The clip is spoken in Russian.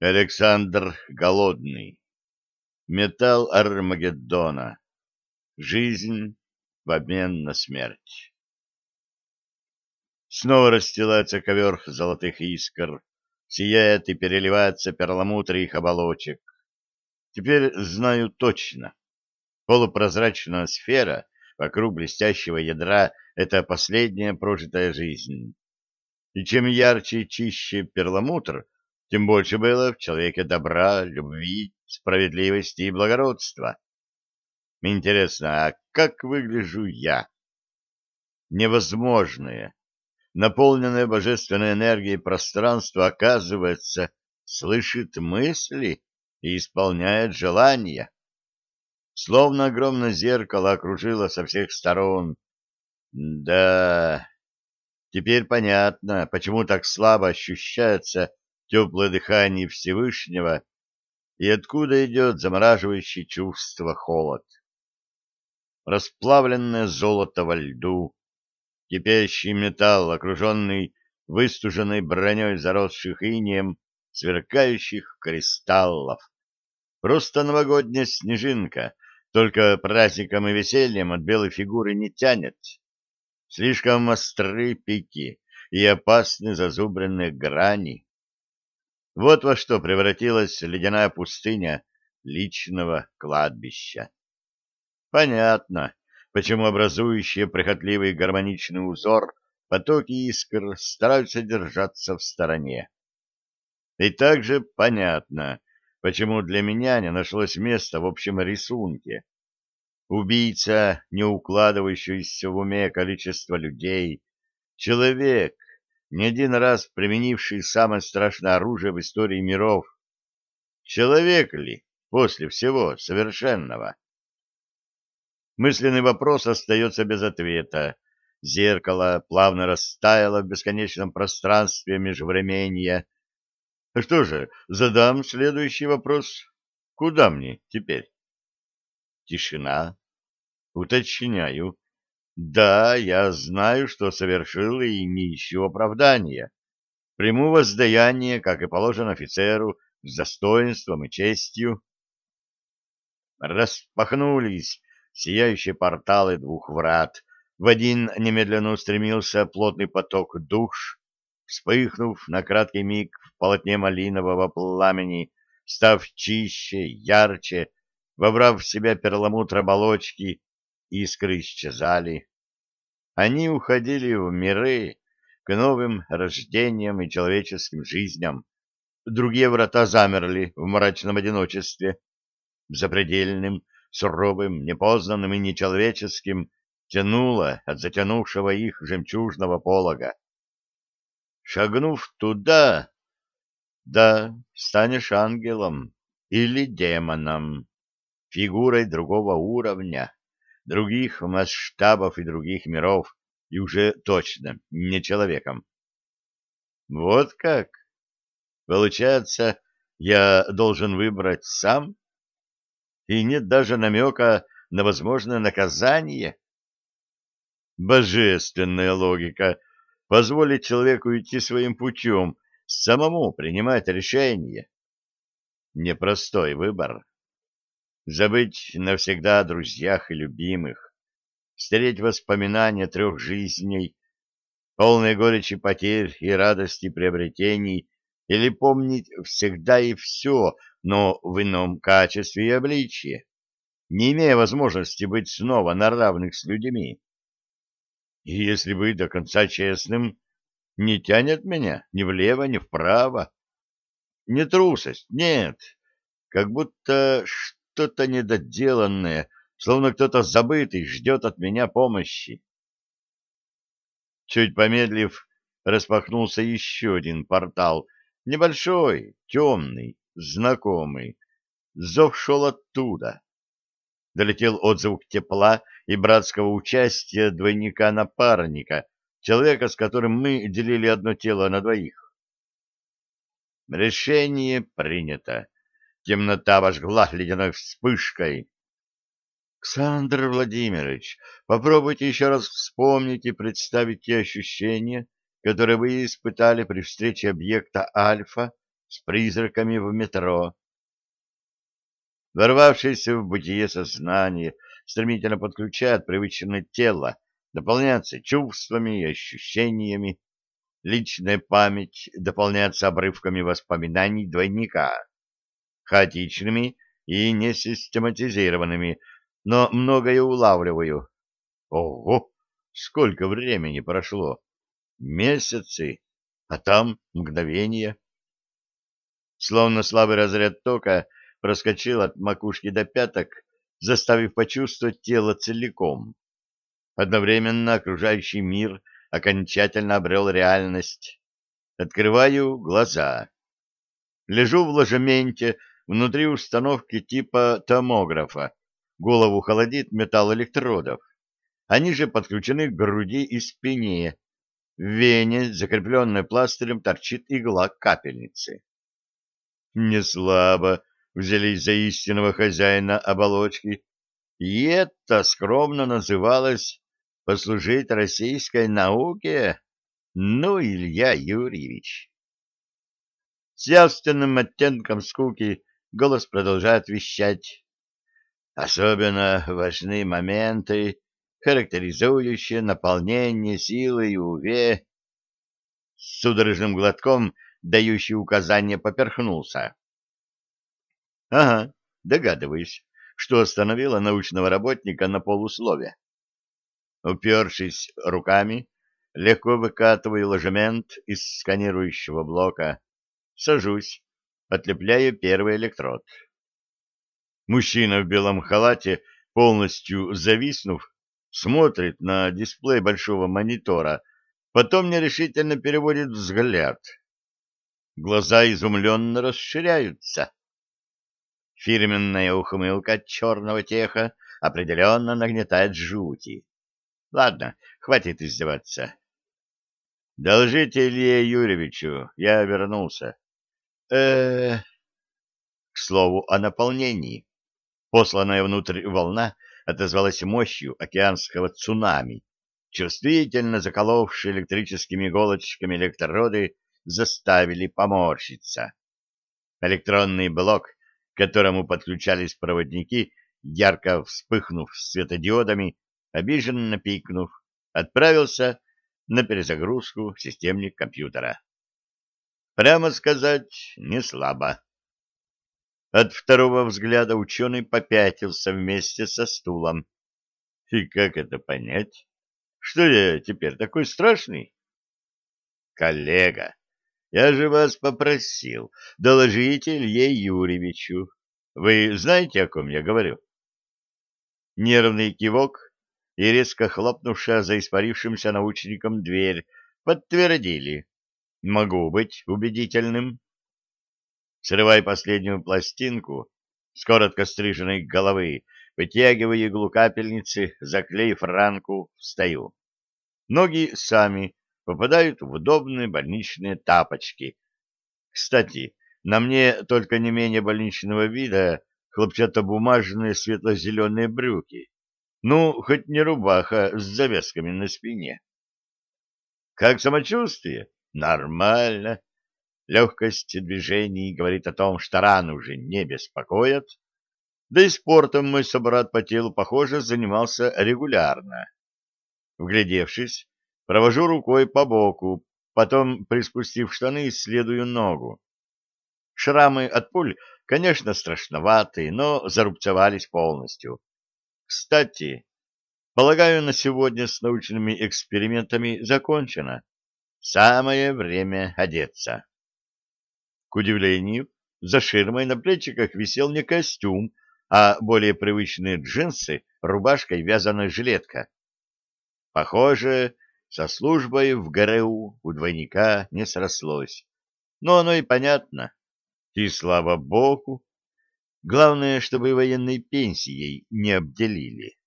Александр Голодный. Металл Армагеддона. Жизнь в обмен на смерть. Снова расстилается ковер золотых искр, сияет и переливается перламутр их оболочек. Теперь знаю точно. Полупрозрачная сфера вокруг блестящего ядра — это последняя прожитая жизнь. И чем ярче и чище перламутр — тем больше было в человеке добра, любви, справедливости и благородства. Интересно, а как выгляжу я? Невозможное, наполненное божественной энергией пространство, оказывается, слышит мысли и исполняет желания. Словно огромное зеркало окружило со всех сторон. Да, теперь понятно, почему так слабо ощущается теплое дыхание Всевышнего и откуда идет замораживающий чувство холод. Расплавленное золото во льду, кипящий металл, окруженный выстуженной броней заросших инеем сверкающих кристаллов. Просто новогодняя снежинка, только праздником и весельем от белой фигуры не тянет. Слишком остры пики и опасны зазубренные грани. Вот во что превратилась ледяная пустыня личного кладбища. Понятно, почему образующие прихотливый гармоничный узор потоки искр стараются держаться в стороне. И также понятно, почему для меня не нашлось места в общем рисунке. Убийца, не укладывающийся в уме количество людей, человек, не один раз применивший самое страшное оружие в истории миров. Человек ли после всего совершенного? Мысленный вопрос остается без ответа. Зеркало плавно растаяло в бесконечном пространстве межвременья. Что же, задам следующий вопрос. Куда мне теперь? Тишина. Уточняю. Да, я знаю, что совершил и не ищу оправдания. Приму воздаяние, как и положено офицеру, с достоинством и честью. Распахнулись сияющие порталы двух врат. В один немедленно устремился плотный поток душ, вспыхнув на краткий миг в полотне малинового пламени, став чище, ярче, вобрав в себя перламутр оболочки, искры исчезали. Они уходили в миры, к новым рождениям и человеческим жизням. Другие врата замерли в мрачном одиночестве. Запредельным, суровым, непознанным и нечеловеческим тянуло от затянувшего их жемчужного полога. Шагнув туда, да, станешь ангелом или демоном, фигурой другого уровня других масштабов и других миров, и уже точно не человеком. Вот как? Получается, я должен выбрать сам? И нет даже намека на возможное наказание? Божественная логика позволит человеку идти своим путем, самому принимать решение. Непростой выбор забыть навсегда о друзьях и любимых, стереть воспоминания трех жизней, полные горечи потерь и радости приобретений, или помнить всегда и все, но в ином качестве и обличье, не имея возможности быть снова на равных с людьми. И если быть до конца честным, не тянет меня ни влево, ни вправо. Не трусость, нет, как будто что-то недоделанное, словно кто-то забытый ждет от меня помощи. Чуть помедлив, распахнулся еще один портал, небольшой, темный, знакомый. Зов шел оттуда. Долетел отзыв тепла и братского участия двойника-напарника, человека, с которым мы делили одно тело на двоих. Решение принято. Темнота вожгла ледяной вспышкой. Александр Владимирович, попробуйте еще раз вспомнить и представить те ощущения, которые вы испытали при встрече объекта Альфа с призраками в метро. Ворвавшееся в бытие сознание стремительно подключает привычное тело, дополняется чувствами и ощущениями. Личная память дополняется обрывками воспоминаний двойника, хаотичными и несистематизированными, но многое улавливаю. Ого, сколько времени прошло! Месяцы, а там мгновение. Словно слабый разряд тока проскочил от макушки до пяток, заставив почувствовать тело целиком. Одновременно окружающий мир окончательно обрел реальность. Открываю глаза. Лежу в ложементе внутри установки типа томографа. Голову холодит металл электродов. Они же подключены к груди и спине. В вене, закрепленной пластырем, торчит игла капельницы. Не слабо взялись за истинного хозяина оболочки, и это скромно называлось «послужить российской науке». Ну, Илья Юрьевич. С явственным оттенком скуки голос продолжает вещать. Особенно важны моменты, характеризующие наполнение силой УВ. С судорожным глотком, дающий указание, поперхнулся. Ага, догадываюсь, что остановило научного работника на полуслове. Упершись руками, легко выкатываю ложемент из сканирующего блока, сажусь, отлепляю первый электрод. Мужчина в белом халате, полностью зависнув, смотрит на дисплей большого монитора, потом нерешительно переводит взгляд. Глаза изумленно расширяются. Фирменная ухмылка черного теха определенно нагнетает жути. Ладно, хватит издеваться. Должите Илье Юрьевичу, я вернулся. Э К слову о наполнении. Посланная внутрь волна отозвалась мощью океанского цунами. Чувствительно заколовшие электрическими иголочками электроды заставили поморщиться. Электронный блок к которому подключались проводники, ярко вспыхнув светодиодами, обиженно пикнув, отправился на перезагрузку системник компьютера. Прямо сказать, не слабо. От второго взгляда ученый попятился вместе со стулом. И как это понять? Что я теперь такой страшный? Коллега, я же вас попросил, доложите Илье Юрьевичу. Вы знаете, о ком я говорю? Нервный кивок и резко хлопнувшая за испарившимся научником дверь подтвердили. Могу быть убедительным. Срывай последнюю пластинку с коротко стриженной головы, вытягиваю иглу капельницы, заклеив ранку, встаю. Ноги сами попадают в удобные больничные тапочки. Кстати, на мне только не менее больничного вида хлопчатобумажные светло-зеленые брюки. Ну, хоть не рубаха с завязками на спине. Как самочувствие? Нормально. Легкость движений говорит о том, что раны уже не беспокоят. Да и спортом мой собрат по телу, похоже, занимался регулярно. Вглядевшись, Провожу рукой по боку, потом, приспустив штаны, исследую ногу. Шрамы от пуль, конечно, страшноватые, но зарубцевались полностью. Кстати, полагаю, на сегодня с научными экспериментами закончено. Самое время одеться. К удивлению, за ширмой на плечиках висел не костюм, а более привычные джинсы, рубашка и вязаная жилетка. Похоже, со службой в ГРУ у двойника не срослось. Но оно и понятно. И слава богу. Главное, чтобы военной пенсией не обделили.